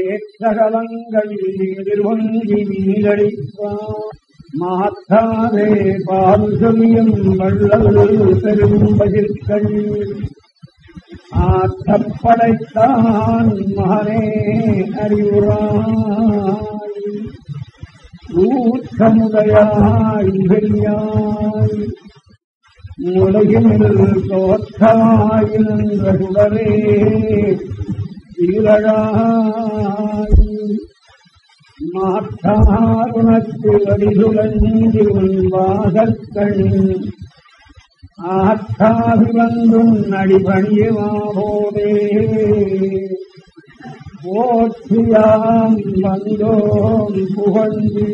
ஏற்றகலங்களில் எதிர்வங்கி பால் சொல்லியும் வள்ளல் பெரும் பகிர்கண் ஆற்றப்படைத்தான் மகனே அறிவுராய் ஊற்றமுடையாய் பெரியாய் உலகினில் தோற்றமாய் நின்ற சுடரே ஈரழாய் மாற்றாருணத்து அடிசுழஞ்சி உன் வாசற்கண் ஆற்றாவி வந்தும் அடிபணியமாவோதே போற்றியாம் வந்தோம் புகழ்ந்து